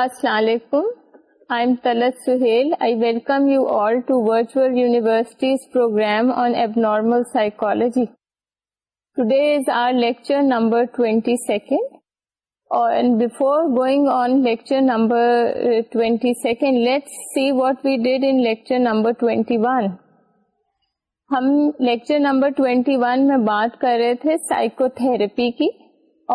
السلام علیکم I am Talat Sohail I welcome you all to virtual universities programme twenty second on lecture twenty one ہم lecture number twenty one میں بات کر رہے تھے سائیکو تھراپی کی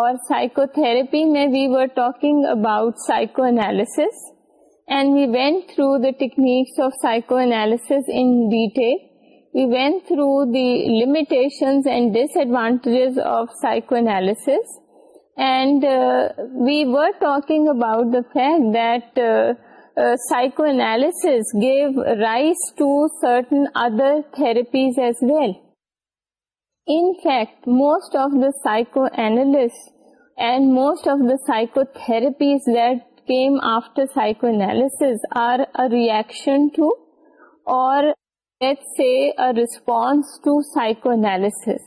اور سائیکو تھراپی میں we were talking about psychoanalysis and we went through the techniques of psychoanalysis in detail we went through the limitation and disadvantages of psychoanalysis and we were talking about the fact that psychoanalysis gave rise to certain other therapies as well psychologist and most of داکو تھرپیزر psychoanalysis reaction to response to psychoanalysis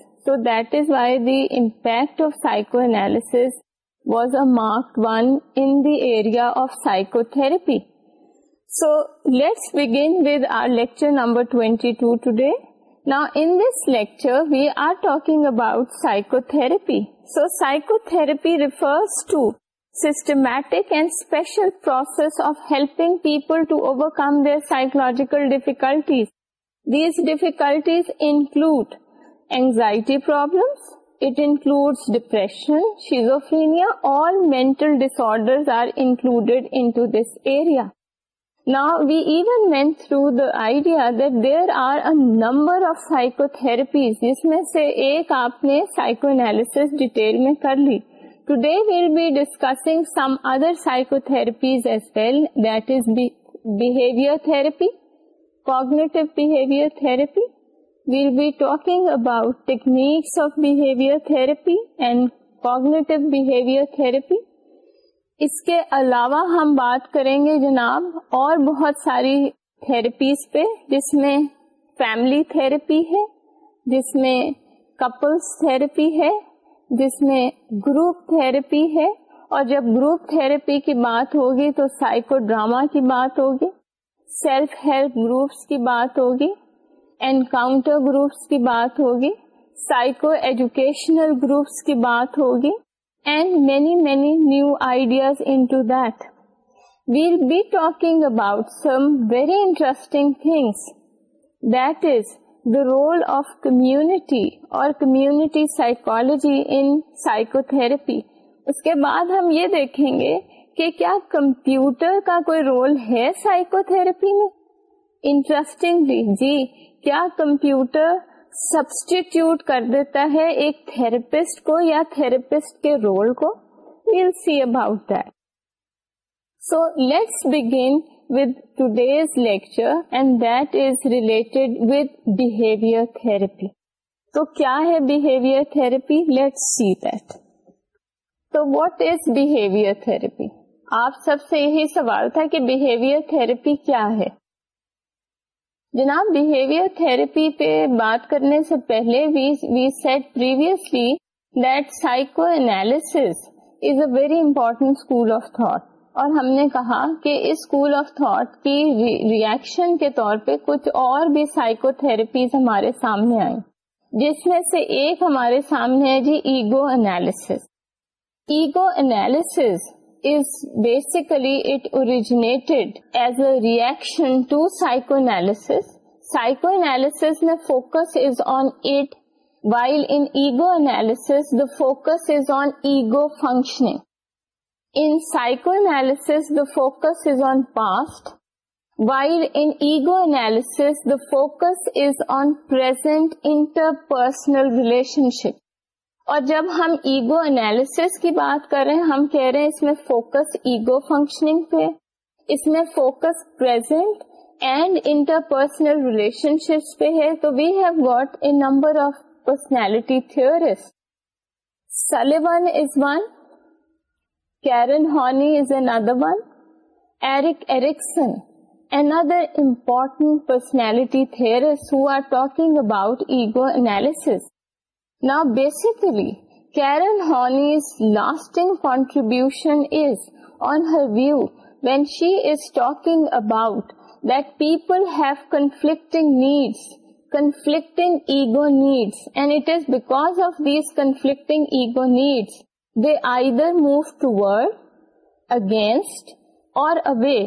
that is why the impact of psychoanalysis was a mark one in therapy so let's begin lecture number twenty two today Now, in this lecture, we are talking about psychotherapy. So, psychotherapy refers to systematic and special process of helping people to overcome their psychological difficulties. These difficulties include anxiety problems, it includes depression, schizophrenia, all mental disorders are included into this area. Now, we even went through the idea that there are a number of psychotherapies جس میں سے ایک آپ نا ویون مین میں کر لی لیکو therapies as well that is behaviour therapy will be talking about techniques of behaviour therapy and cognitive behaviour therapy اس کے علاوہ ہم بات کریں گے جناب اور بہت ساری تھراپیز پہ جس میں فیملی تھراپی ہے جس میں کپلس تھراپی ہے جس میں گروپ تھراپی ہے اور جب گروپ تھراپی کی بات ہوگی تو سائیکو ڈراما کی بات ہوگی سیلف ہیلپ گروپس کی بات ہوگی انکاؤنٹر گروپس کی بات ہوگی سائیکو ایجوکیشنل گروپس کی بات ہوگی رولمٹی سائیکولوجی ان سائکو تھرپی اس کے بعد ہم یہ دیکھیں گے کہ کیا کمپیوٹر کا کوئی رول ہے سائیکو تھراپی میں انٹرسٹنگ جی کیا کمپیوٹر سبسٹیوٹ کر دیتا ہے ایک تھراپسٹ کو یا تھراپسٹ کے رول کو well see about that so let's with days lecture and that is related with behaviour therapy تو کیا ہے behaviour therapy let see that تو واٹ از بہیویئر تھراپی آپ سب سے یہی سوال تھا کہ بہیویئر تھراپی کیا ہے جناب بہیویئر تھراپی پہ بات کرنے سے پہلے previously that psychoanalysis is a very important school of thought اور ہم نے کہا کہ اس اسکول آف تھاٹ کی ریئیکشن کے طور پہ کچھ اور بھی سائیکو تھراپیز ہمارے سامنے آئیں جس میں سے ایک ہمارے سامنے ہے جی ego analysis ego analysis is basically it originated as a reaction to psychoanalysis. Psychoanalysis the focus is on it, while in ego analysis the focus is on ego functioning. In psychoanalysis the focus is on past, while in ego analysis the focus is on present interpersonal relationship. اور جب ہم ego analysis کی بات کر رہے ہیں ہم کہہ رہے ہیں اس میں فوکس ایگو فنکشننگ پہ اس میں focus present and interpersonal ships پہ ہے تو we have got a number of personality theorist Sullivan is one Karen Horney is another one Erik Erikson another important personality theorists who are talking about ego analysis نا basically Karen Horney's lasting contributing about that people have conflicting needs conflicting ego needs and it is because of these conflicting ego needs they either move to work against اور اوے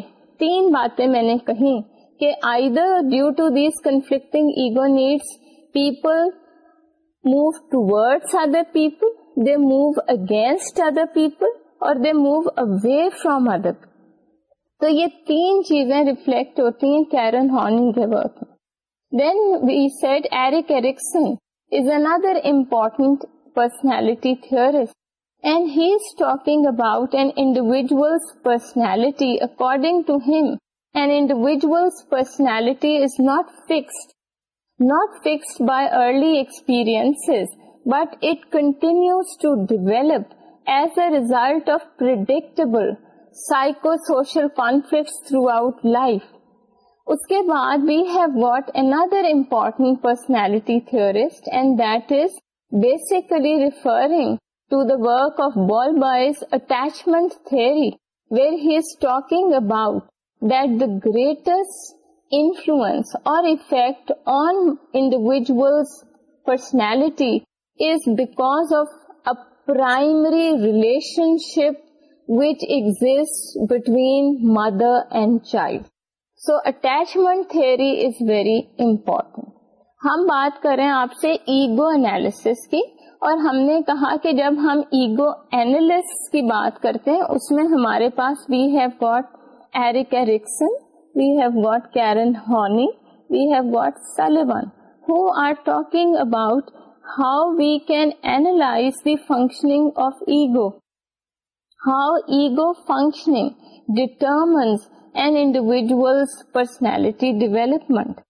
تین باتیں میں نے کہیں کہ either due to these conflicting ego needs people move toward other people they move against other people اور they move away from other تو یہ تین چیزیں ریفلیکٹ ہوتی ہیں کیرن ہارننگ کے Horney then we set Erik Erikson is another important personality theorist and he is talking about an individual's personality according to him and individual's personality is not fixed not fixed by early experiences but it continues to develop as a result آفکٹبل conflicts throughout life اس کے بعد we have what another important personality theorist and that is basically referring to the work of ball boy attachment theory where he is talking about that the greatest influence اور effect on personality personality is of a relationship which exist between mother and child so attachment theory is very important ہم بات کریں آپ سے ego analysis کی اور ہم نے کہا کہ جب ہم ایگو اینالس کی بات کرتے ہیں اس میں ہمارے پاس بھی ہے Erik Erikson we have got Karen Horney, we have got Sullivan, who are talking about how we can analyze the functioning of ego. How ego functioning determines an individual's personality development.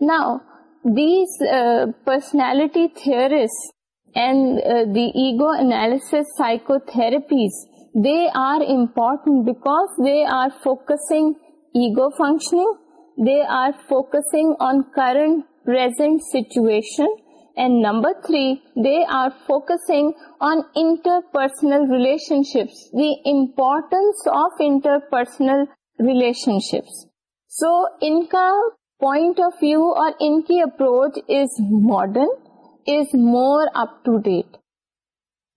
Now, these uh, personality theorists and uh, the ego analysis psychotherapies, they are important because they are focusing ego functioning they are focusing on current situation and number three they are focusing on interpersonal relationships the importance of interpersonal relationships so ان کا point of view اور ان کی approach is modern is more up to date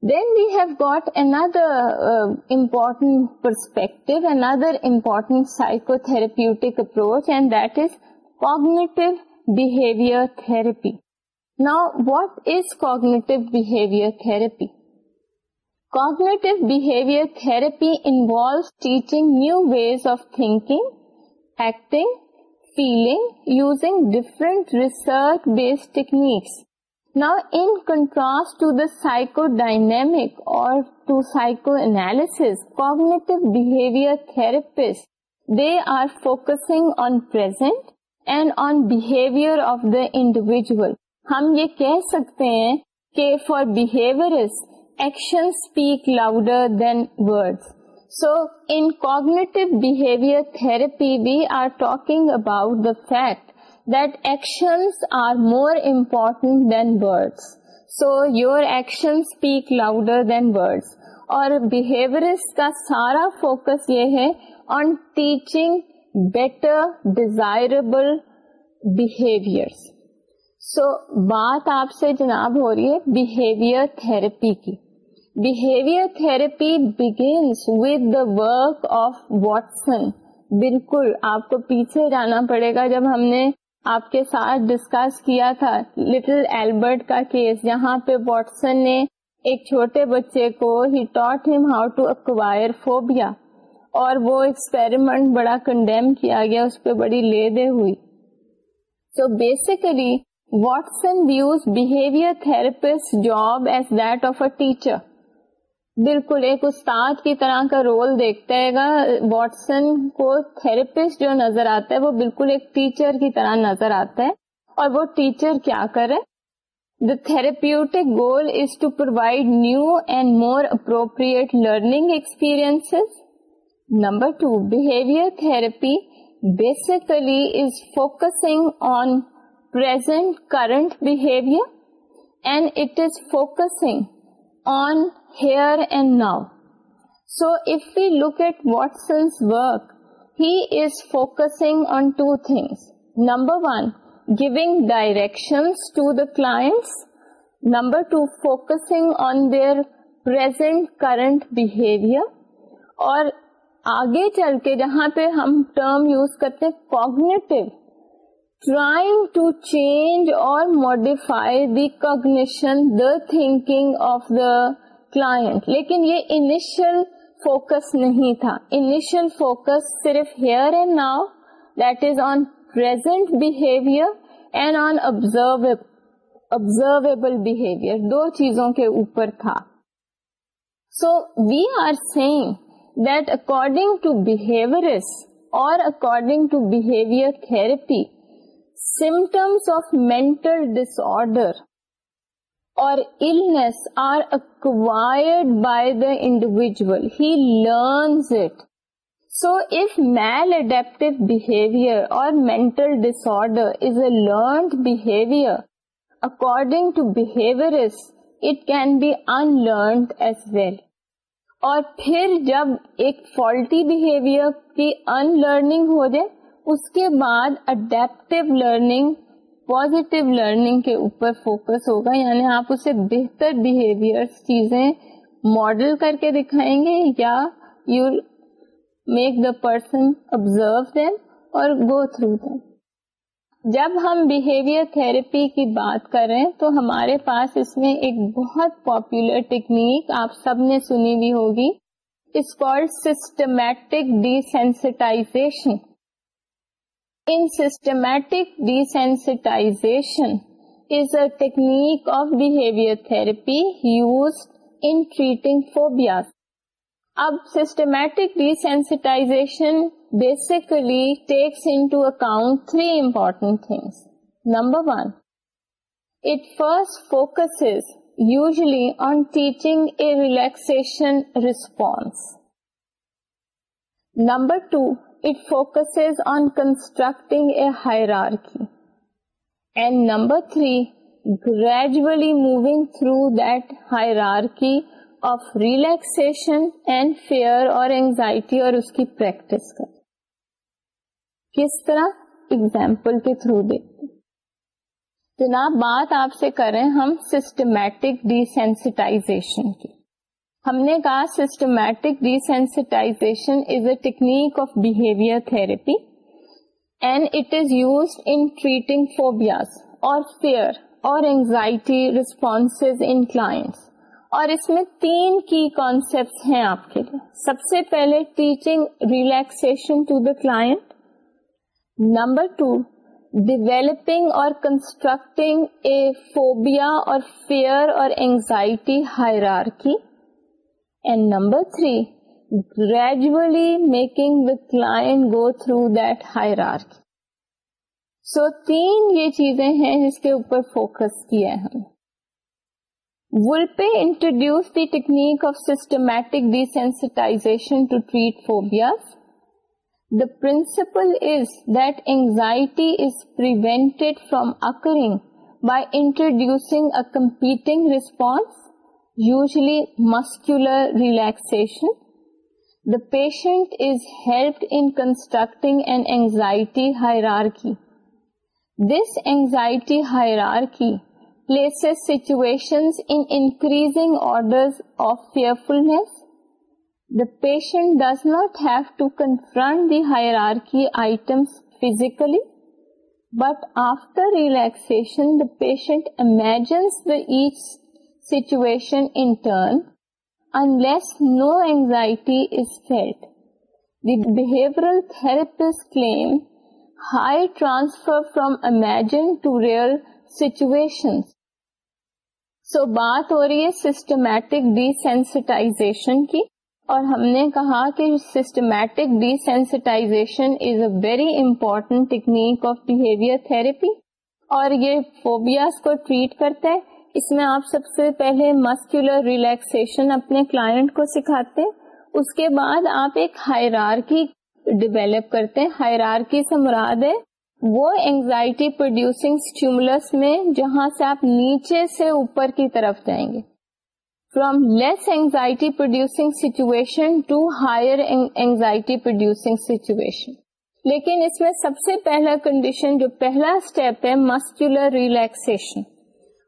Then we have got another uh, important perspective, another important psychotherapeutic approach, and that is cognitive behavior therapy. Now, what is cognitive behavior therapy? Cognitive behavior therapy involves teaching new ways of thinking, acting, feeling, using different research-based techniques. نا in contrast to the psychodynamic اور individual ہم یہ کہہ سکتے ہیں کہ for behaviours action speak louder than word so in cognitive behaviour therapy we are talking about the fact more important than words so your action louder اور سارا focus یہ ہے سو بات آپ سے جناب ہو رہی ہے بہیویئر تھراپی کی behaviour therapy begins with the work of Watson بالکل آپ کو پیچھے جانا پڑے گا جب ہم نے آپ کے ساتھ ڈسکس کیا تھا لٹل ایلبرٹ کا کیس جہاں پہ واٹسن نے ایک چھوٹے بچے کو he taught him how to acquire phobia اور وہ ایکسپیریمنٹ بڑا کنڈیم کیا گیا اس پہ بڑی لے دے ہوئی so basically Watson views behaviour therapist job as that of a teacher بالکل ایک استاد کی طرح کا رول دیکھتا ہے گا واٹسن کو تھراپسٹ جو نظر آتا ہے وہ بالکل ایک ٹیچر کی طرح نظر آتا ہے اور وہ ٹیچر کیا کرے the therapeutic goal is to provide new and more appropriate learning experience number two behaviour therapy basically is focusing on present current behaviour and it is focusing on look at what since work here print behaviour اور آگے چل کے جہاں پہ ہم term use کرتے اور modify دیگنیشن the think of the client لیکن یہ انیشل فوکس نہیں تھا انیشل فوکس صرف here and now that is on present behaviour and observe observable behaviour دو چیزوں کے اوپر تھا so we are seeing that according to behaviours اور according to behaviour therapy symptoms of mental disorder or illness are acquired by the individual. He learns it. So if maladaptive behavior mental disorder is a learned behavior, according to behaviorists, it can be unlearned as well. اور پھر جب ایک faulty behaviour کی in learning ہو جائے اس کے بعد adaptive learning learning کے اوپر فوکس ہوگا یعنی آپ اسے بہتر چیزیں ماڈل کر کے دکھائیں گے یا you make the person observe اور گو تھرو دیم جب ہم بہیویئر تھراپی کی بات کریں تو ہمارے پاس اس میں ایک بہت پاپولر ٹیکنیک آپ سب نے سنی بھی ہوگی call systematic desensitization In systematic desensitization is a technique of behavior therapy used in treating phobias. Now, systematic desensitization basically takes into account three important things. Number one, it first focuses usually on teaching a relaxation response. Number two, higher and number three gradually moving through that higher of relaxation and fear اور anxiety اور اس کی practice کر کس طرح example کے through دیکھتے جناب بات آپ سے کریں ہم سسٹمیٹک ڈی سینسٹائزیشن کی ہم نے کہا systematic desensitization is a technique of behaviour therapy and it is use treating phobias اور فیئر اور اینزائٹی ریسپونس ان کلاس اور اس میں تین کی کانسپٹ ہیں آپ کے لیے سب سے پہلے teaching relaxation to the client number two developing اور کنسٹرکٹنگ اے فوبیا اور فیئر اور anxiety hierarchy and number three gradually making with client go through that hierarchy so تین یہ چیزیں ہیں جس کے اوپر فوکس کیا ہے will be introduce the technique of systematic desensitization to treat phobia the principle is that anxiety is prevented from occurring by introducing a competing response usually muscular relaxation. The patient is helped in constructing an anxiety hierarchy. This anxiety hierarchy places situations in increasing orders of fearfulness. The patient does not have to confront the hierarchy items physically, but after relaxation, the patient imagines each situation in turn unless no anxiety is فیٹل therapies claim high transfer from imagine to real situation so بات ہو رہی ہے systematic desensitization کی اور ہم نے کہا کہ systematic desensitization is a very important technique of behaviour therapy اور یہ فوبیاز کو ٹریٹ کرتا ہے اس میں آپ سب سے پہلے مسکولر ریلیکسیشن اپنے کلائنٹ کو سکھاتے اس کے بعد آپ ایک ہائر کی ڈیویلپ کرتے ہائرارکی کی مراد ہے وہ اینگزائٹی پروڈیوسنگ اسٹیومولس میں جہاں سے آپ نیچے سے اوپر کی طرف جائیں گے from less anxiety producing situation to higher anxiety producing situation لیکن اس میں سب سے پہلا کنڈیشن جو پہلا اسٹیپ ہے مسکولر ریلیکسیشن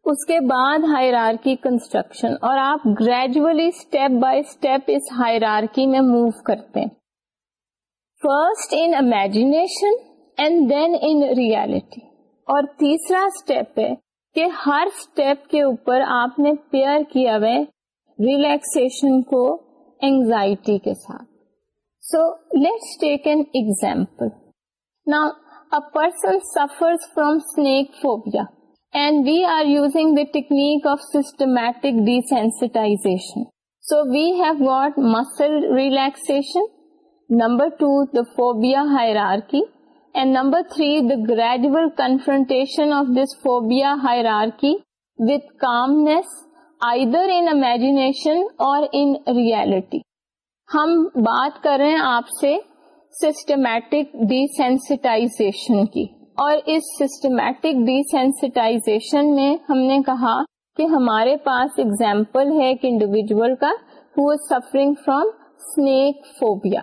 اس کے بعد ہائرارکی کنسٹرکشن اور آپ گریجولی اسٹیپ بائی اسٹیپ اس ہائرارکی میں موو کرتے first in imagination and then in reality اور تیسرا اسٹیپ ہے کہ ہر اسٹیپ کے اوپر آپ نے پیئر کیا ہوئے ریلیکسن کو اینگزائٹی کے ساتھ so let's take an example نا person suffer from snake phobia gradual of this phobia phobia hierarchy with calmness, either in imagination اور ان ریالٹی ہم بات کر رہے ہیں آپ سے سسٹمیٹک ڈیسینسٹائزیشن کی اور اس سسٹمیٹک ڈی سینسٹائزیشن میں ہم نے کہا کہ ہمارے پاس اگزامپل ہے ایک انڈیویجل کا suffering snake snake phobia phobia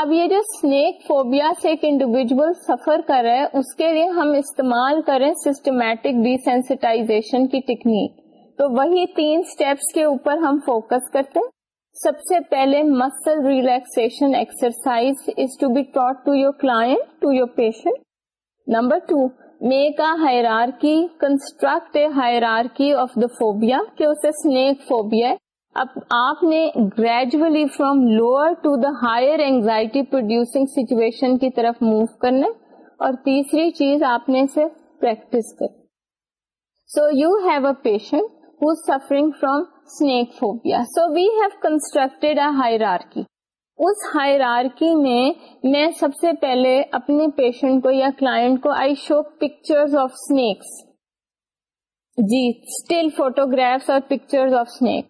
اب یہ جو سے ایک انڈیویجل سفر کر رہے اس کے لیے ہم استعمال کریں سسٹمیٹک ڈی سینسٹائزیشن کی ٹیکنیک تو وہی تین اسٹیپس کے اوپر ہم فوکس کرتے ہیں سب سے پہلے muscle relaxation exercise is to be taught to your to your patient number two make a the phobia کہ اسے اسنیک فوبیا اب آپ نے gradually from lower to the higher anxiety producing situation کی طرف موو کرنا اور تیسری چیز آپ نے اسے پریکٹس کر so you have a patient who suffering from snake phobia so we have constructed a hierarchy اس ہائرارکی میں میں سب سے پہلے اپنے پیشنٹ کو یا کلائنٹ کو I show picture of snakes جی اسٹل فوٹوگرافس اور picture of snake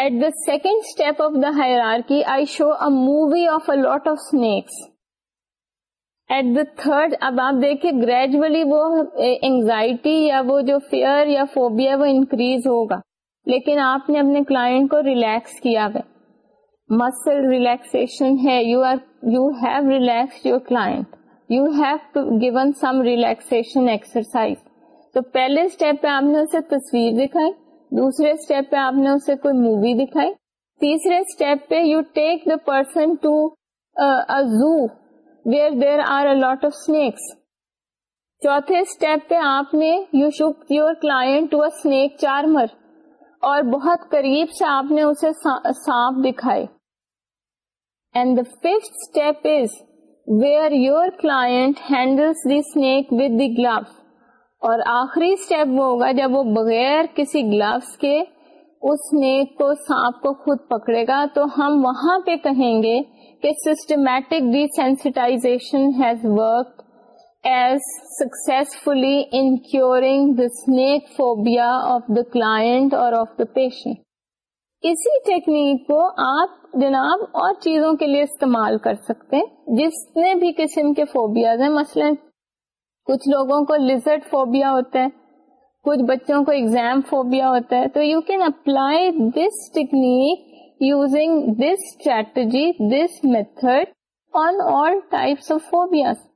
at the second step of the hierarchy I show a movie of lot of snakes at the third اب آپ دیکھیں گریجولی وہ anxiety یا وہ جو فیئر یا فوبیا وہ انکریز ہوگا لیکن آپ نے اپنے کلائنٹ کو ریلیکس کیا مسل ریلیکسن ہے you are you have relax your client you have to given some relaxation exercise تو پہلے اسٹیپ پہ آپ نے اسے تصویر دکھائی دوسرے اسٹیپ پہ آپ نے اسے کوئی مووی دکھائی تیسرے اسٹیپ پہ you take the person to zoo where there are a lot of snakes چوتھے اسٹیپ پہ آپ نے you Shyok your client to a snake charmer اور بہت قریب سے آپ نے اسے سانپ دکھائے and the fifth step is where your کلاڈل گلو اور آخری بغیر desensitization successfully in curing the snake phobia of the client اور آف دا پیشنٹ اسی ٹیکنیک کو آپ جناب اور چیزوں کے لیے استعمال کر سکتے ہیں جس نے بھی قسم کے فوبیاز ہیں مثلا کچھ لوگوں کو لزٹ فوبیا ہوتا ہے کچھ بچوں کو ایگزام فوبیا ہوتا ہے تو you can apply this technique using this strategy this method on all types of phobias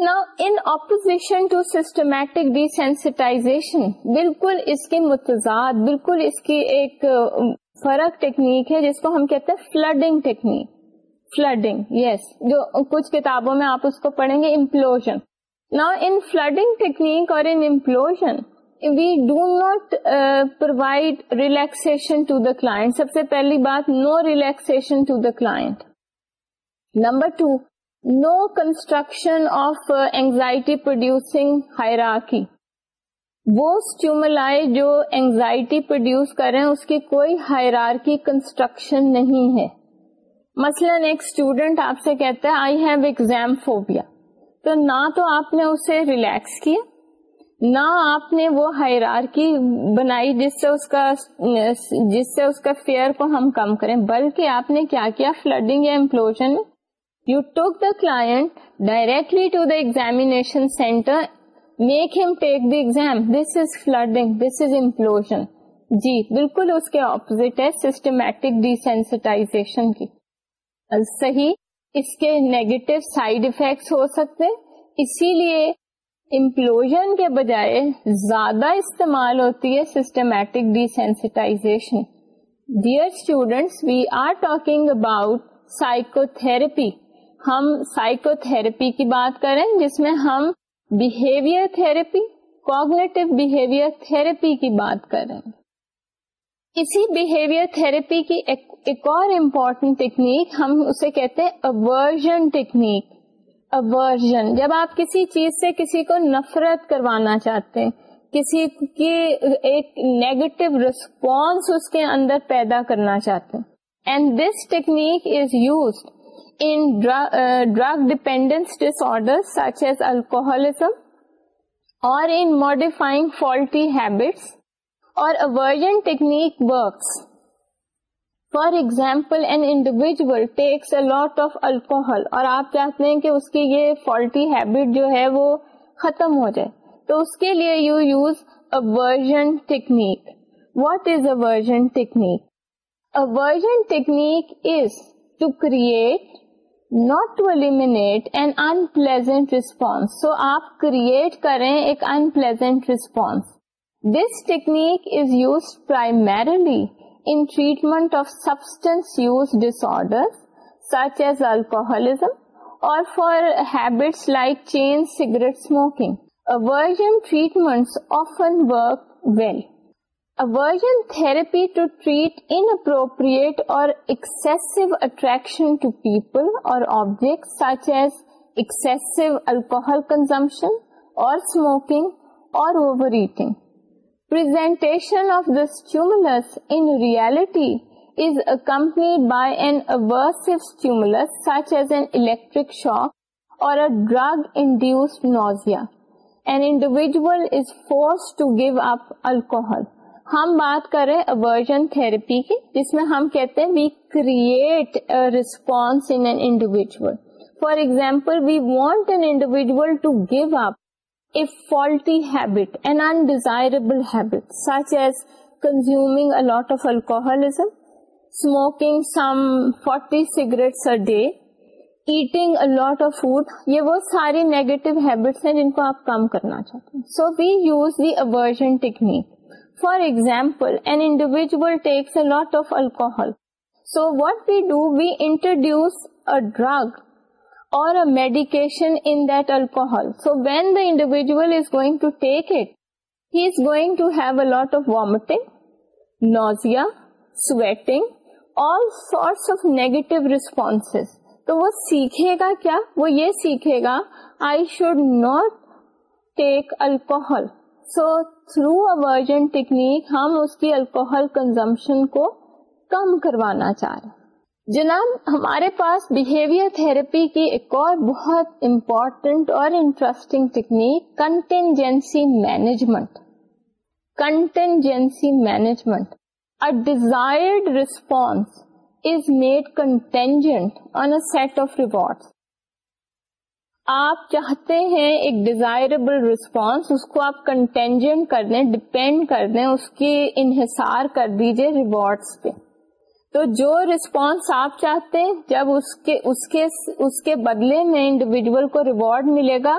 Now, in opposition to systematic desensitization, بالکل اس کے متضاد بالکل اس کی ایک فرق ٹیکنیک ہے جس کو ہم کہتے ہیں فلڈنگ ٹیکنیک فلڈنگ یس جو کچھ کتابوں میں آپ اس کو پڑھیں گے امپلوژن نا ان فلڈنگ ٹیکنیک اور in implosion we do not provide relaxation to the client سب سے پہلی بات no relaxation to the client number two no construction of anxiety producing hierarchy وہ جو اینگزائٹی پروڈیوس کریں اس کی کوئی ہائرارکی کی کنسٹرکشن نہیں ہے مثلا ایک اسٹوڈینٹ آپ سے کہتا ہے آئی ہیو ایگزام فوبیا تو نہ تو آپ نے اسے ریلیکس کیا نہ آپ نے وہ ہائرارکی کی بنائی جس سے اس کا جس سے اس کا فیئر کو ہم کم کریں بلکہ آپ نے کیا کیا فلڈنگ یا you took the client directly to the examination centre make him take the exam this is flooding this is implosion جی بالکل اس کے اپوزٹ ہے سسٹمیٹک ڈیسینسٹائزیشن کی صحیح اس کے نیگیٹو سائڈ افیکٹس ہو سکتے اسی لیے امپلوژن کے بجائے زیادہ استعمال ہوتی ہے systematic desensitization dear students we are talking about psychotherapy ہم سائیکو تھراپی کی بات کریں جس میں ہم behaviour therapy cognitive behaviour therapy کی بات کریں اسی بہیویئر تھراپی کی ایک اور امپورٹینٹ ہم اسے کہتے ہیں اوورژن ٹیکنیک جب آپ کسی چیز سے کسی کو نفرت کروانا چاہتے ہیں کسی کی ایک نیگیٹو ریسپانس اس کے اندر پیدا کرنا چاہتے ہیں and this technique is used in drug, uh, drug dependence disorders such as alcoholism or in modifying faulty habits or aversion technique works. For example, an individual takes a lot of alcohol اور آپ چاہتے ہیں کہ اس کی یہ faulty habit جو ہے وہ ختم ہو جائے تو اس کے لیے you use aversion technique what is aversion technique aversion technique is to create not to eliminate an unpleasant response so آپ کریٹ کریں ایک unpleasant response this technique is use primarily in treatment of substance use disorder alcoholism اور for habits like chain cigarette smoking version treatment often work well پی to treat inappropriate اور shock اور drug induce nausea an individual is force to give up alcohol ہم بات کر رہے therapy کی جس میں ہم کہتے ہیں we create response individual for example we want an individual to give up a faulty habit an undesirable habit such as consume alcoholism smoking some forty cigarettes a day eating a lot of food یہ وہ ساری negative habits ہیں جن کو آپ کم کرنا چاہتے ہیں so we use the aversion technique for example individual alcohol so وٹوڈیوسن so when the individual going to have a lot of vomiting nausea sweating اور سارٹس آف نیگیٹو ریسپونس تو وہ سیکھے گا کیا وہ یہ سیکھے گا I should not take alcohol so through aversion technique ہم اس کی الکوہل کنزمپشن کو کم کروانا چاہ رہے جناب ہمارے پاس بہیویئر تھراپی کی ایک اور بہت امپورٹینٹ اور interesting technique contingency management contingency management a desired response is made contingent set of reward آپ چاہتے ہیں ایک ڈیزائربل ریسپانس اس کو آپ کنٹینجنٹ کر دیں ڈپینڈ کر دیں اس کی انحصار کر دیجیے ریوارڈس پہ تو جو ریسپانس آپ چاہتے ہیں جب اس کے اس اس کے, کے بدلے میں انڈیویجل کو ریوارڈ ملے گا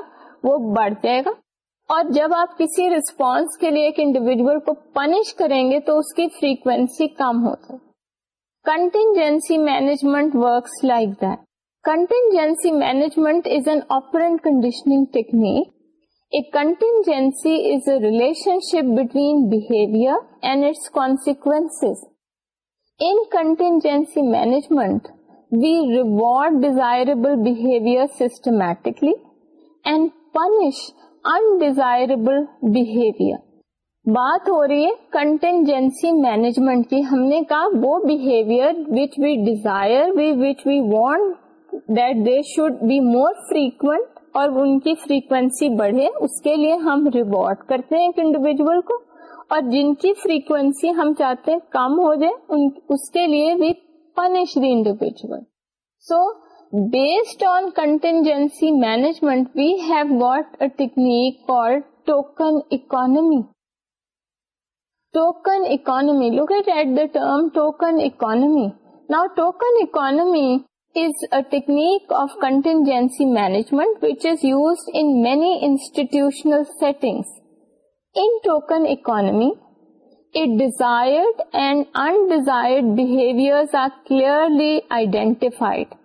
وہ بڑھ جائے گا اور جب آپ کسی ریسپانس کے لیے ایک انڈیویجل کو پنش کریں گے تو اس کی فریکوینسی کم ہوتی contingency management works like that contingency management is an آپ conditioning ٹیکنیکسی relationship between in contingency management desirable behaviour systematically and punish Indies بات ہو رہی ہے کنٹینجنسی مینجمنٹ کی ہم نے کہا وہ behaviour which which we we desire want should be more frequent اور ان کی فریکوینسی بڑھے اس کے لیے ہم ریوارڈ کرتے ہیں ایک انڈیویجل کو اور جن کی فریکوینسی ہم چاہتے ہیں کم ہو جائے اس کے لیے punish the individual so based on contingency management we have what a technique اور token economy token economy locate at the term token economy now token economy technique of contingency management which is use in many institutional settings token economies and انائرڈرز are clearly identified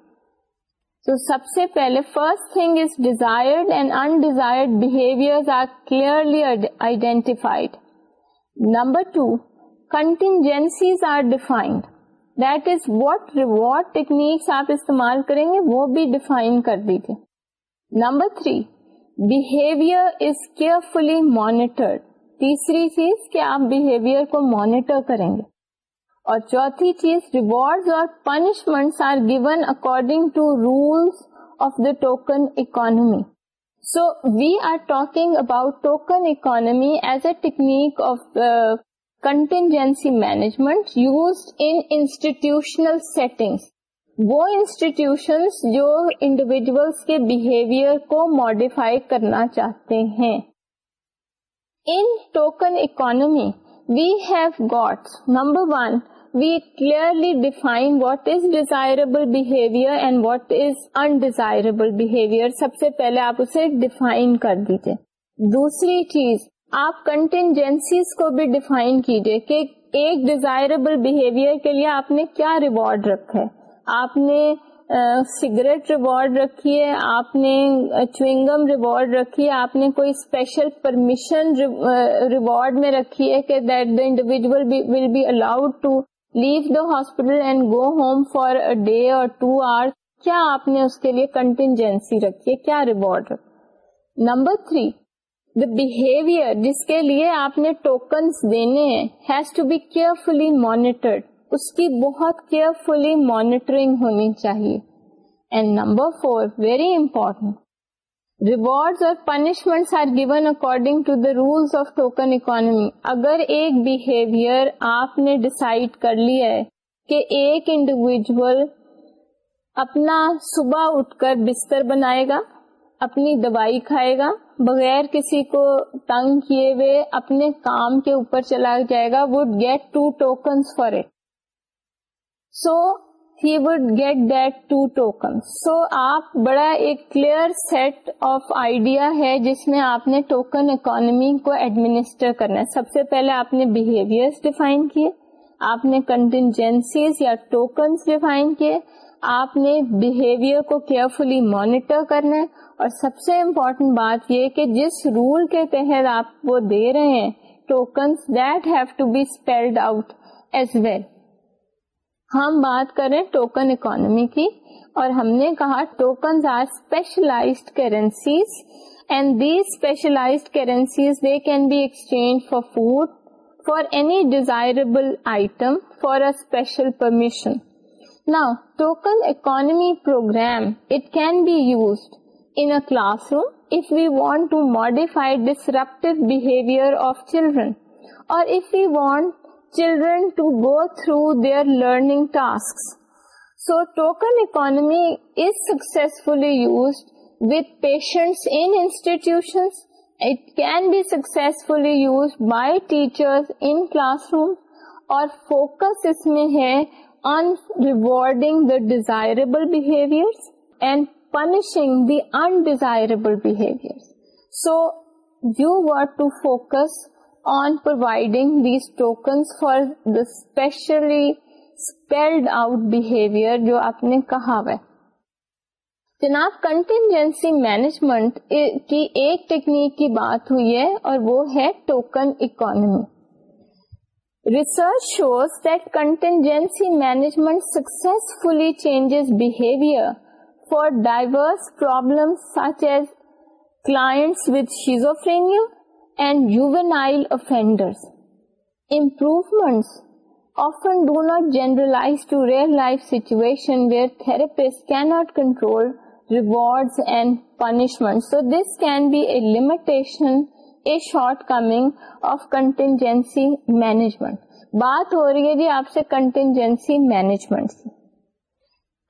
so سب سے پہلے first thing is desire are clearly identified number two contingencies are defined that is what reward techniques آپ استعمال کریں گے وہ بھی ڈیفائن کر دیجیے number three behaviour is carefully monitored تیسری چیز کہ آپ بہیویئر کو مانیٹر کریں گے اور چوتھی چیز ریوارڈ اور punishment are given according to rules of the token economy so we are talking about token economy as a technique of contingency management use institutional settings وہ انسٹیٹیوشنس جو انڈیویجلس کے بہیویئر کو ماڈیفائی کرنا چاہتے ہیں in token economy we have number one we clearly define what is desirable behaviour and what is undesirable behaviour سب سے پہلے آپ اسے ڈیفائن کر دیجیے دوسری چیز آپ کنٹینجنسیز کو بھی ڈیفائن کیجیے کہ ایک ڈیزائربل بہیویئر کے لیے آپ نے کیا ریوارڈ رکھا ہے آپ نے سگریٹ ریوارڈ رکھی ہے آپ نے چوئنگم ریوارڈ رکھی ہے آپ نے کوئی اسپیشل پرمیشن ریوارڈ میں رکھی ہے کہ that the individual will be allowed to leave the hospital and go home for day اور ٹو آور کیا آپ نے اس کے لیے کنٹینجنسی رکھی ہے کیا ریوارڈ رکھ نمبر تھری دا بہیویئر جس کے لیے آپ نے ٹوکنس دینے ہیں ہیز ٹو بی کیئر فلی اس کی بہت کیئر فلی ہونی چاہیے and number four very reward اور punishment are given according to the rules of token economy اگر ایک بہیویئر آپ نے ڈسائڈ کر لی ہے کہ ایک انڈیویجل اپنا صبح اٹھ کر بستر بنائے گا اپنی دوائی کھائے گا بغیر کسی کو تنگ کیے ہوئے اپنے کام کے اوپر چلا جائے گا would get two tokens for it so so he would get that two آپ بڑا ایک کلیئر سیٹ آف آئیڈیا ہے جس میں آپ نے ٹوکن اکانمی کو ایڈمنسٹر کرنا ہے سب سے پہلے آپ نے بہیویئر ڈیفائن کیے آپ نے کنٹینجنسیز یا ٹوکنس ڈیفائن کیے آپ نے بہیویئر کو کیئرفلی مانیٹر کرنا ہے اور سب سے امپورٹنٹ بات یہ کہ جس رول کے تحت آپ وہ دے رہے ہیں tokens that have to be spelled out as well ہم بات کریں ٹوکن اکانومی کی اور ہم نے کہا tokens are specialize currencies and these specialize currencies they can be exchange for food for any desirable item for a special permission نا token economy programme it can be used so token economy is successfully used with patients institutions it can be successfully use by ٹیچروم focus اس میں ہے on rewarding the desirable behaviour and punishing the undesirable behaviors. So, you were to focus on providing these tokens for the specially spelled out behavior جو آپ نے کہا ہے جناب contingency management کی ایک ٹیکنیک کی بات ہوئی ہے اور وہ ہے token economy research shows that contingency management successfully changes behaviour for ڈائم such as class ویزوفیم offend generalise to real life situation we not control reward and punishment so this can be a limitation it coming of contingency management بات ہو رہی ہے جی آپ سے contingency management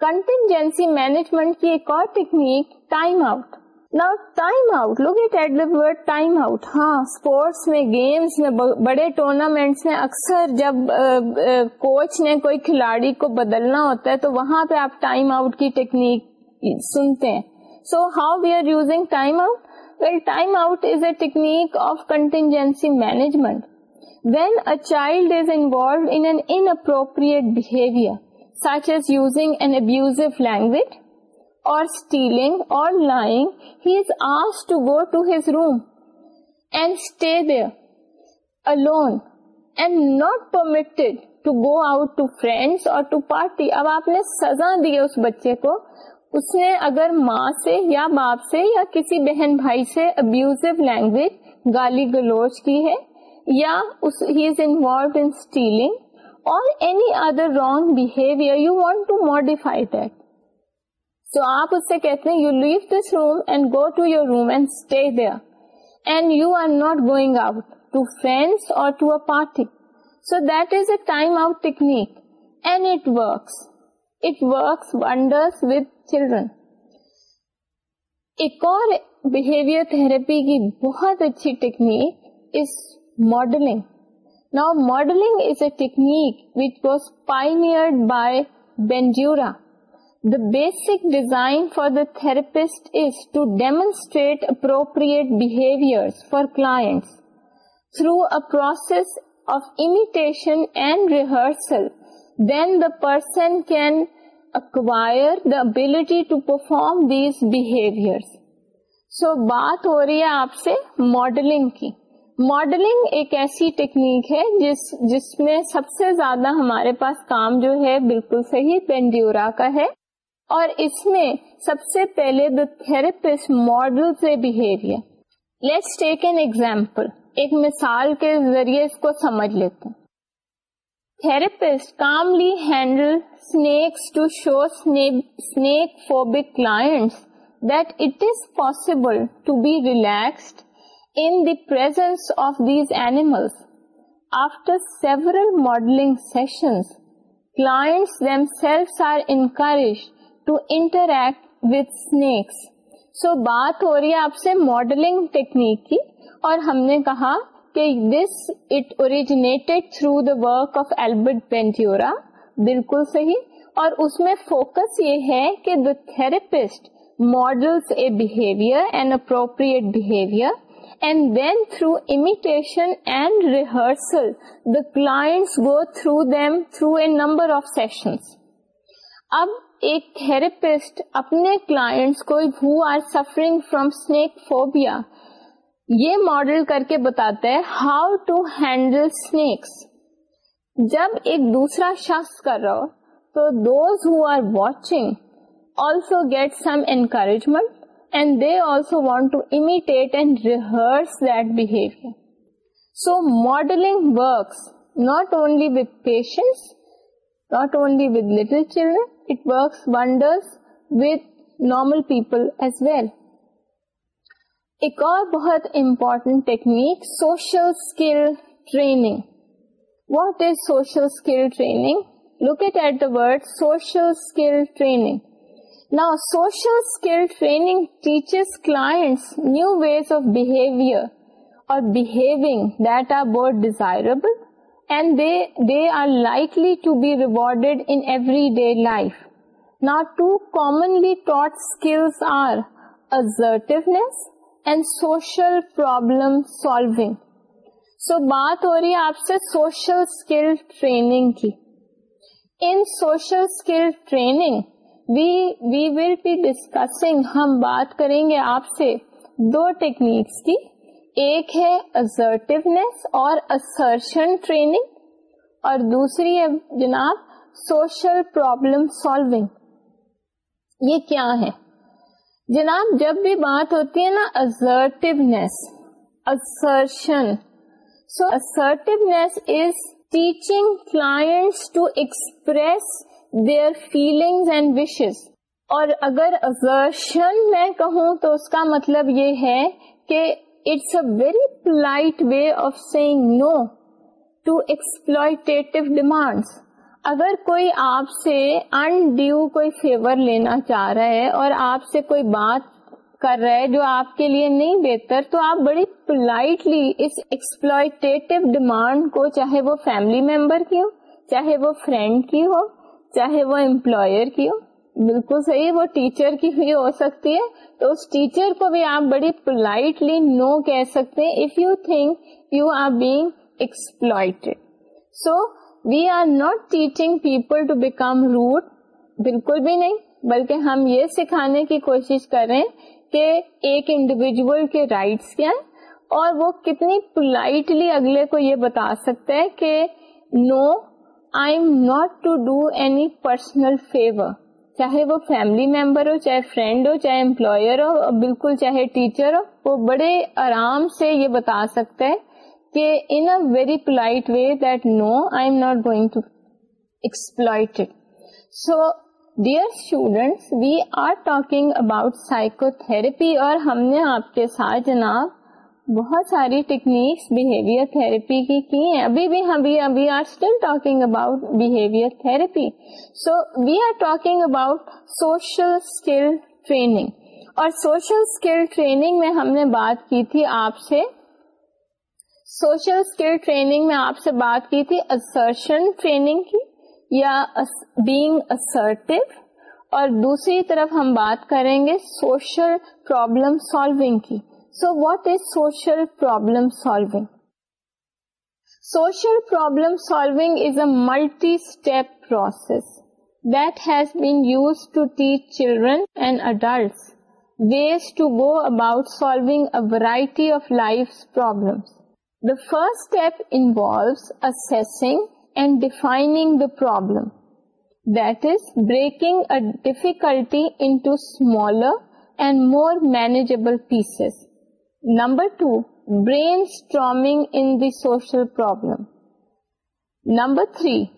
contingency management کی ایک اور ٹیکنیک ٹائم آؤٹ نا ٹائم آؤٹ لوگ ایٹ ٹائم آؤٹ ہاں اسپورٹس میں گیمس میں بڑے ٹورنامنٹس میں اکثر جب کوچ نے کوئی کھلاڑی کو بدلنا ہوتا ہے تو وہاں پہ آپ ٹائم آؤٹ کی ٹیکنیک سنتے ہیں so how we are using time out well time out is a technique of contingency management when a child is in inappropriate behaviour such as using an abusive language or stealing or lying, he is asked to go to his room and stay there alone and not permitted to go out to friends or to party. Now you have given the punishment to that child. اس نے اگر ماں سے یا باپ سے یا کسی بہن بھائی سے ابیوزو لینگویج گالی گلوچ کی ہے یا he is involved in stealing party so that is a time out technique children ایک بہت اچھی ٹیکنیک از ماڈلنگ نا modelling is a technique which واسپائر by Bandura the basic design for the therapist is to demonstrate appropriate behaviour for class through a process of imitation and rehearsal then the person can acquire the ability to perform these behaviour so بات ہو رہی ہے آپ سے modelling کی modelling ایک ایسی technique ہے جس جس میں سب سے زیادہ ہمارے پاس کام جو ہے بالکل صحیح پینڈیورا کا ہے اور اس میں سب سے پہلے دا تھراپسٹ ماڈل سے مثال کے ذریعے اس کو سمجھ لیتے ہیں therapist calmly handle snakes to show snake phobic clients that it is possible to be relaxed modelling سیشنیکٹ ویسے ماڈلنگ کی اور ہم نے کہا کہ دس اٹ اور بالکل صحیح اور اس میں فوکس یہ ہے کہ the therapist models a behaviour and appropriate behaviour and then through imitation and rehearsal the class go through them through a number of session اب ایک تھرپسٹ اپنے کلاس کو who are suffering from snake phobia یہ model کر کے بتاتے ہیں how to handle اس جب ایک دوسرا شخص کر رہا ہو تو those who are watching also get some encouragement and they also want to imitate and rehearse that behaviour so modelling not only with little children it's wonder with normal people as well ایک اور بہت important technique social skill training what is social skill training locate at the birth social skill training نا social skill training teachers class new ways of behaviour اور two commonly taught skills are assertiveness and social problem solving so بات ہو رہی ہے آپ سے social skill training کی in social skill training we will be discussing ہم بات کریں گے آپ سے دو ٹیکنیکس کی ایک ہے ازرٹیونیس اور اور اسرشن ٹریننگ دوسری ہے جناب سوشل پرابلم سالوگ یہ کیا ہے جناب جب بھی بات ہوتی ہے نا assertiveness assertion so assertiveness is teaching class to express their feelings and wishes اور اگر اب میں کہوں تو اس کا مطلب یہ ہے کہ it's a very exploitative demands اگر کوئی آپ سے ان ڈیو کوئی فیور لینا چاہ رہا ہے اور آپ سے کوئی بات کر رہا ہے جو آپ کے لیے نہیں بہتر تو آپ بڑی پولائٹلی اس ایکسپلوئٹیو ڈیمانڈ کو چاہے وہ فیملی ممبر کی ہو چاہے وہ فرینڈ کی ہو چاہے وہ امپلائر کی ہو بالکل صحیح وہ ٹیچر کی بھی ہو سکتی ہے تو اس ٹیچر کو بھی آپ بڑی پولائٹلی نو کہہ سکتے ہیں if you think you are being exploited so we are not teaching people to become rude بالکل بھی نہیں بلکہ ہم یہ سکھانے کی کوشش کریں کہ ایک انڈیویجل کے رائٹس کیا ہیں اور وہ کتنی پولائٹلی اگلے کو یہ بتا سکتے ہیں کہ no I am not to do any personal favour چاہے وہ فیملی ممبر ہو چاہے فرینڈ ہو چاہے امپلائر ہو بالکل چاہے ٹیچر ہو وہ بڑے آرام سے یہ بتا سکتا ہے کہ in a very polite way that no I am not going to exploit so dear students we are talking about psychotherapy اور ہم نے آپ کے ساتھ جناب بہت ساری ٹیکنیکس بہیویئر تھراپی کی کی ہیں ابھی بھی ہم are still talking about behaviour therapy so we are talking about social skill training اور سوشل اسکل ٹریننگ میں ہم نے بات کی تھی آپ سے سوشل اسکل ٹریننگ میں آپ سے بات کی تھی اسرشن ٹریننگ کی یا بینگ اسرٹیو اور دوسری طرف ہم بات کریں گے سوشل پرابلم سالونگ کی So what is social problem solving? Social problem solving is a multi-step process that has been used to teach children and adults ways to go about solving a variety of life's problems. The first step involves assessing and defining the problem. That is, breaking a difficulty into smaller and more manageable pieces. Number 2, brainstorming in the social problem. Number 3,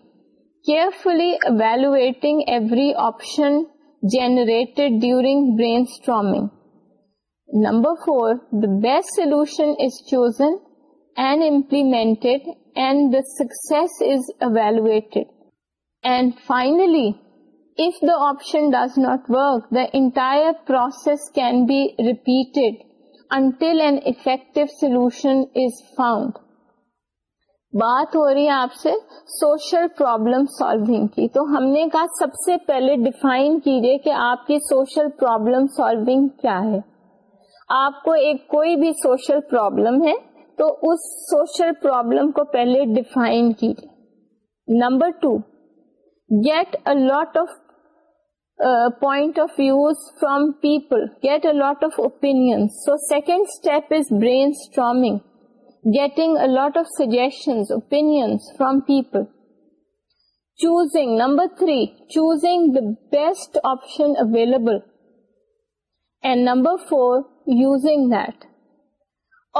carefully evaluating every option generated during brainstorming. Number 4, the best solution is chosen and implemented, and the success is evaluated. And finally, if the option does not work, the entire process can be repeated until an effective solution problem solving کی تو ہم نے کہا سب سے پہلے define کیجیے کہ آپ کی سوشل پرابلم سالوگ کیا ہے آپ کو ایک کوئی بھی سوشل پرابلم ہے تو اس سوشل پرابلم کو پہلے ڈیفائن کیجیے number two get a lot of point of views from people get a lot of opinion so second step is brainstorming getting a of opinion choosing number three choosing the best option available and number four using that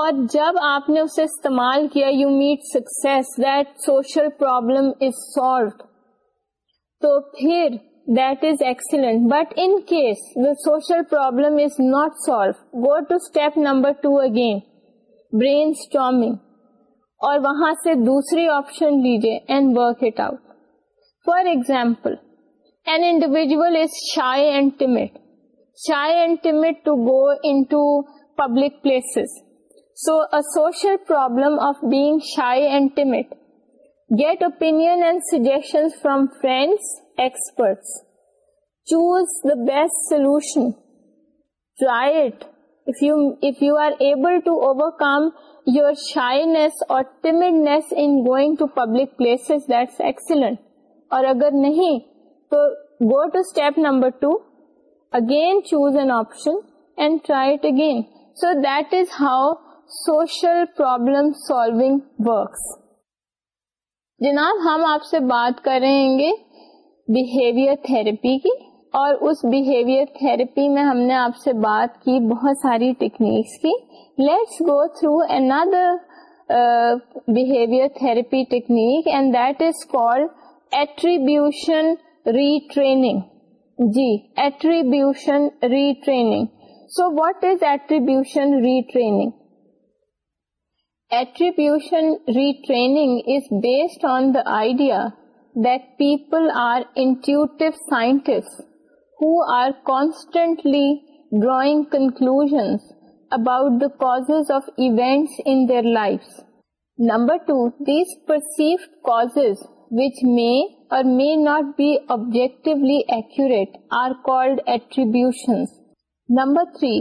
اور جب آپ نے اسے استعمال کیا you met six that social problem is solved تو پھر but in case social problem is not solve go to step number two again brain storm اور وہاں سے دوسری آپشن لیجیے and work it out for example an individual is shy and timid shy and timid to go into public places so a social problem of being shy and timid get open and suggestion from friends choose the best solution try it you are able to overcome your shyness in going to public place that's excellent اور اگر نہیں تو go to step number two again choose an option and try it again so that is how social problem solving works جناب ہم آپ سے بات کر رہے ہیں بیہیویئر تھراپی کی اور اس بہیویئر تھراپی میں ہم نے آپ سے بات کی بہت ساری ٹیکنیکس کی let's go through other behaviour therapy technique and that is call attribution retraining جی attribution retraining so what is attribution retraining attribution retraining is based on the idea people are scientist who are constantly drawing conclusion about office life number two are called attribution number three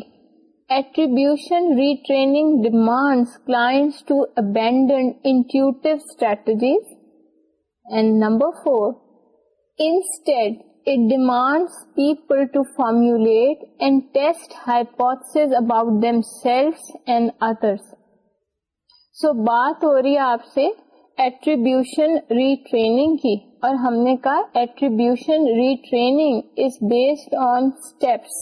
attribution retraining demand class to abandon number four enter to formulate about others ہو رہی آپ سے attribution ریٹرینگ کی اور ہم نے کہا attribution retraining is based on steps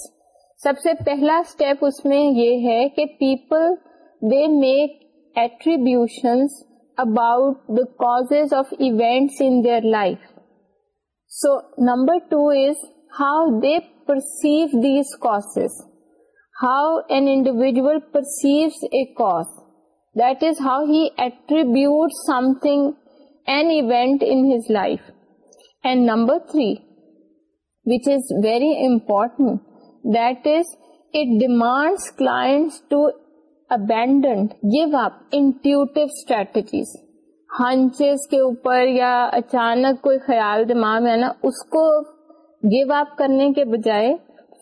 سب سے پہلا اسٹیپ اس میں یہ ہے کہ people they make attribution about the causes of events in their life. So, number 2 is how they perceive these causes. How an individual perceives a cause. That is how he attributes something, an event in his life. And number 3, which is very important, that is, it demands clients to abandon give up intuitive strategies hunches کے اوپر یا اچانک کوئی خیال دماغ ہے نا اس کو گیو اپ کرنے کے بجائے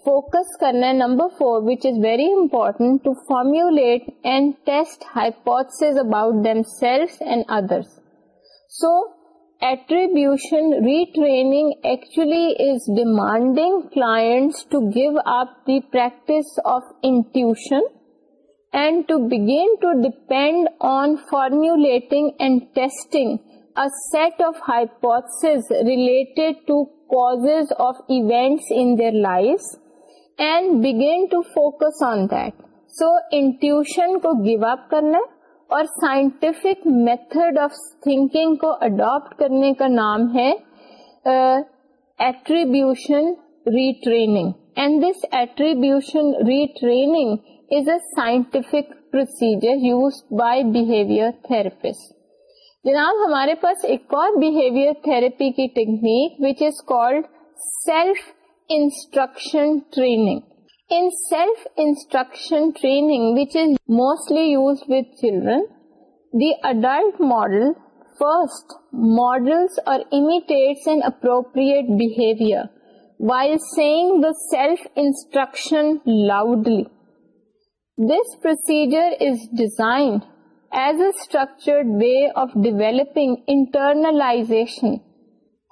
فوکس کرنا ہے number four which is very important to formulate and test hypothesis about them self and others so attribution retraining actually is demanding client to give up the practice of intuition give up کرنا اور scientific method of thinking کو adapt کرنے کا نام ہے behavior تھرپس جناب ہمارے پاس ایک اور this procedure is designed as a way of developing internalisation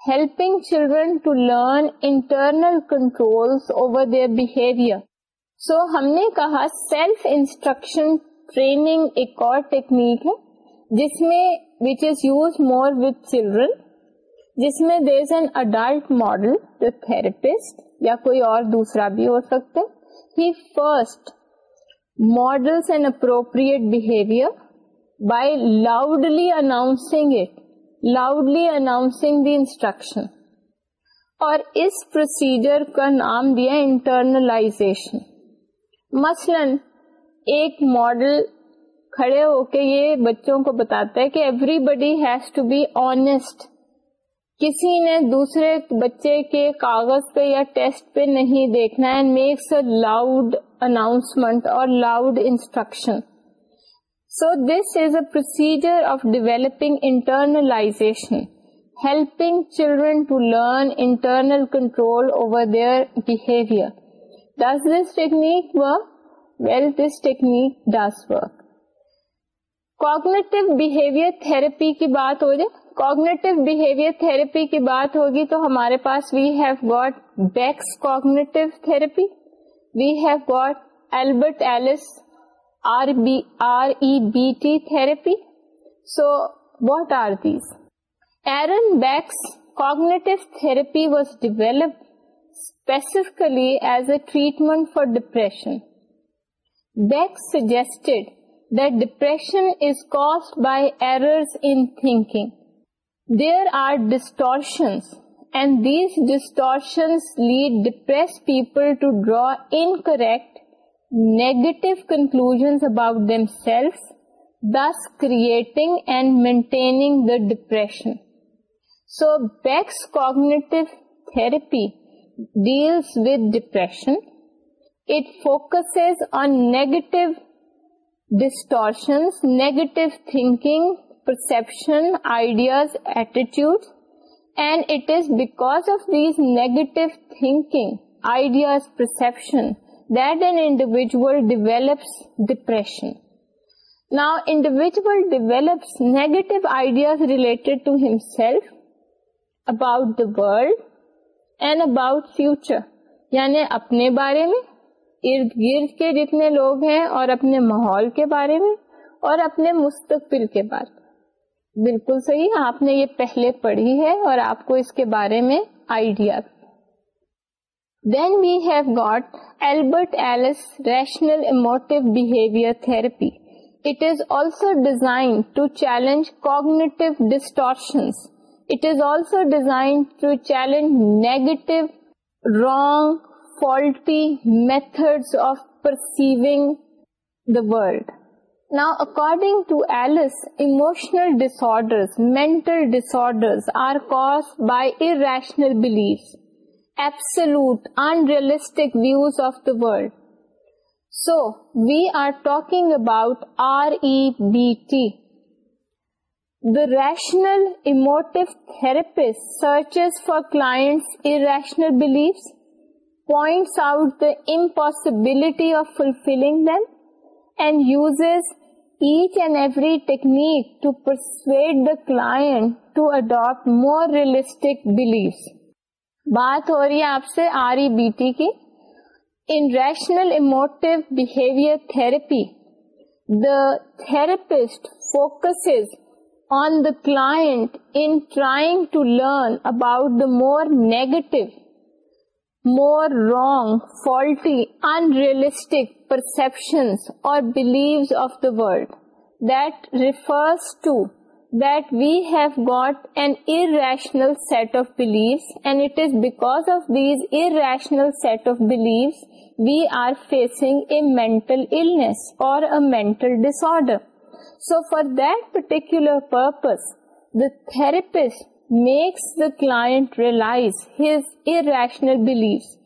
helping children to learn internal control over their behaviour so ہم نے کہا سیلف انسٹرکشن ٹریننگ ایک اور ٹیکنیک ہے جس میں which is use more children جس میں there is an adult model therapist یا کوئی اور دوسرا بھی ہو سکتا ہی first models an appropriate behavior by loudly announcing it, loudly announcing the instruction. اور اس پروسیجر کا نام دیا انٹرنلائزیشن مثلا ایک ماڈل کھڑے ہو کے یہ بچوں کو بتاتا ہے کہ everybody has to be honest کسی نے دوسرے بچے کے کاغذ پہ یا ٹیسٹ پہ نہیں دیکھنا ہے لاؤڈ اناؤنسمنٹ اور loud instruction so this is a procedure of developing internalisation helping children to learn internal control over their behaviour does this technique work well this technique does work cognitive behaviour therapy کی بات ہو جائے cognitive behaviour therapy کی بات ہوگی تو ہمارے پاس we have got Beck's cognitive therapy we have got Albert Ellis R B R E B T therapy so what are these Aaron Beck's cognitive therapy was develop specifically as a treatment for depression that depression is caused by errors in thinking. there are distortions, and these distortions lead depressed people to draw incorrect, negative conclusions about themselves, thus creating and maintaining the depression. So Beck's cognitive therapy deals with depression. It focuses on negative distortions, negative thinking, یعنی اپنے بارے میں ارد گرد کے جتنے لوگ ہیں اور اپنے ماحول کے بارے میں اور اپنے مستقبل کے بارے میں بالکل صحیح آپ نے یہ پہلے پڑھی ہے اور آپ کو اس کے بارے میں idea then we have got Albert Ellis rational emotive behaviour therapy it is also design to challenge cognitive distortions it is also design to challenge negative wrong faulty method of perceiving the world Now, according to Alice, emotional disorders, mental disorders are caused by irrational beliefs, absolute, unrealistic views of the world. So, we are talking about REBT. The rational emotive therapist searches for clients' irrational beliefs, points out the impossibility of fulfilling them, and uses each and every technique to persuade the client more realistic belief بات ہو رہی ہے آپ سے are E B T کی in rational emotive behaviour therapy the therapist focus on the client in trying to learn about the more negative more re unrealistic perceptions اور میں particular purpose the therapist makes the client realize his irrational beliefs.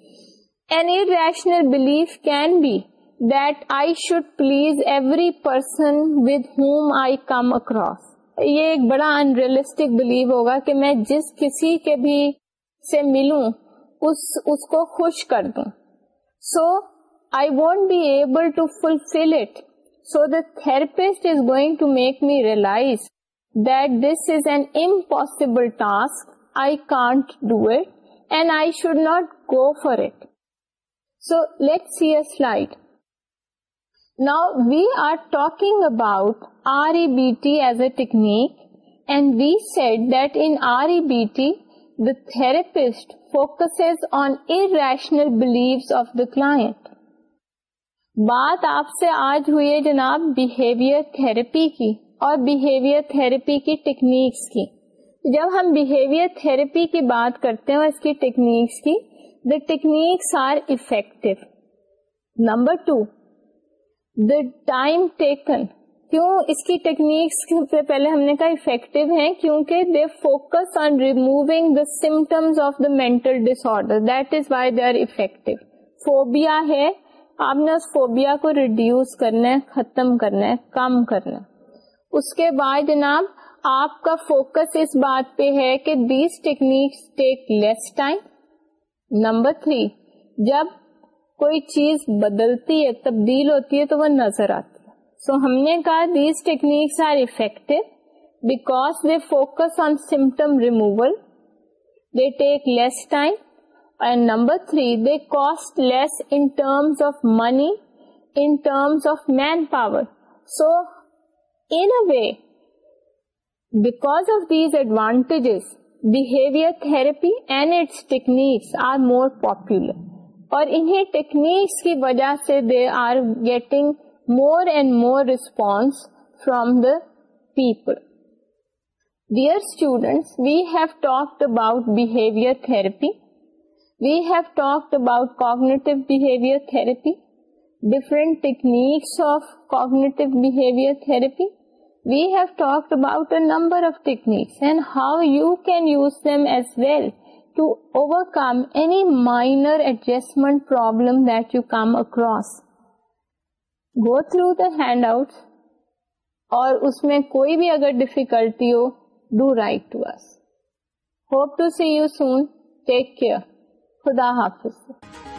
An irrational belief can be that I should please every person with whom I come across. یہ ایک بڑا unrealistic blue ہوگا کہ میں جس کسی کے بھی سے ملوں اس, اس کو خوش کر دوں so I won't be able to fulfil it so the therapist is going to make me realise that this is an impossible task, I can't do it and I should not go for it. So let's see a slide. Now we are talking about REBT as a technique and we said that in REBT the therapist focuses on irrational beliefs of the client. بات آپ سے آج ہوئی ہے جناب behaviour therapy کی اور behaviour therapy کی ٹیکنیکس کی جب ہم بہیویئر تھراپی کی بات کرتے ہیں اس کی ٹیکنیکس کی the techniques are effective number two the time taken کیوں اس کی ٹیکنیکس سے پہلے ہم نے کہا افیکٹو ہیں کیونکہ they focus on removing the symptoms of the mental disorder that is why they are effective phobia ہے آپ نے اس فوبیا کو ریڈیوز کرنا ہے ختم کرنا ہے کم کرنا ہے اس کے بعد جناب آپ کا فوکس اس بات پہ ہے کہ these techniques take less time number three جب کوئی چیز بدلتی ہے تبدیل ہوتی ہے تو وہ نظر آتی ہے سو ہم نے کہا these techniques are effective because they focus on symptom removal they take less time and number three they cost less in terms of money in terms of manpower so in a way, because of these advantages, behavior therapy and its techniques are more popular. اور انہیں techniques کی وجہ سے they are getting more and more response from the people dear students we have talked about behaviour therapy we have talked about cognitive behaviour therapy different techniques of cognitive behaviour therapy we have talked about a number of techniques and how you can use them as well to overcome any minor adjustment problem that you come across go through the handout اور اس میں کوئی بھی اگر difficulty ہو do write to us hope to see you soon take care خدا حافظ